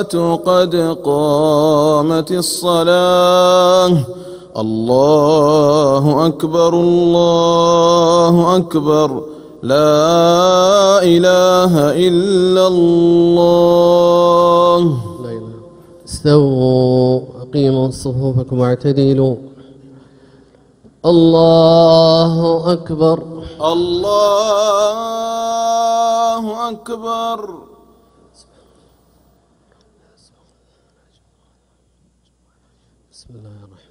الصلاة قد قامت الصلاة. الله أكبر الله أكبر. لا إله إلا الله. استووا أقيموا صفوفكم واعتدلوا. الله أكبر. الله أكبر بسم الله الرحمن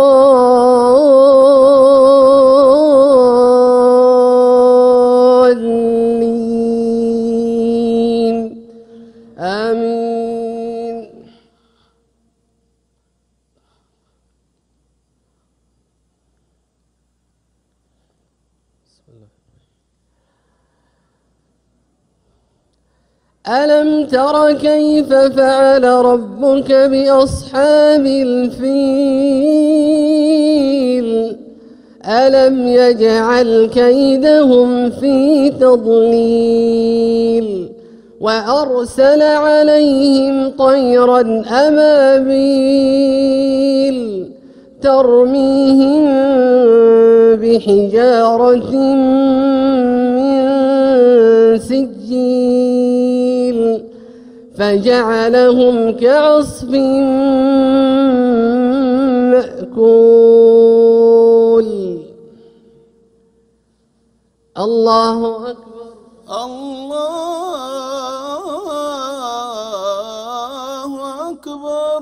ألم تر كيف فعل ربك بأصحاب الفيل؟ ألم يجعل كيدهم في تضليل؟ وأرسل عليهم طيرا أبابيل ترميهم بحجارة من سجيل. فجعلهم كعصف مأكول. الله أكبر. الله أكبر.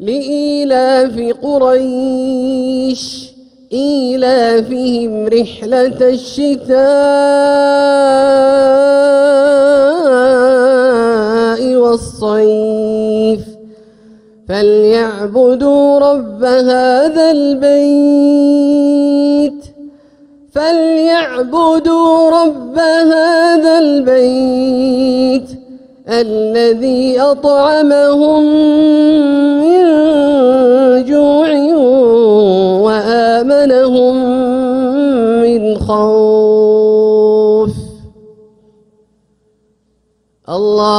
لإيلاف قريش إيلافهم رحلة الشتاء والصيف. فليعبدوا رب هذا البيت فليعبدوا رب هذا البيت الذي أطعمهم من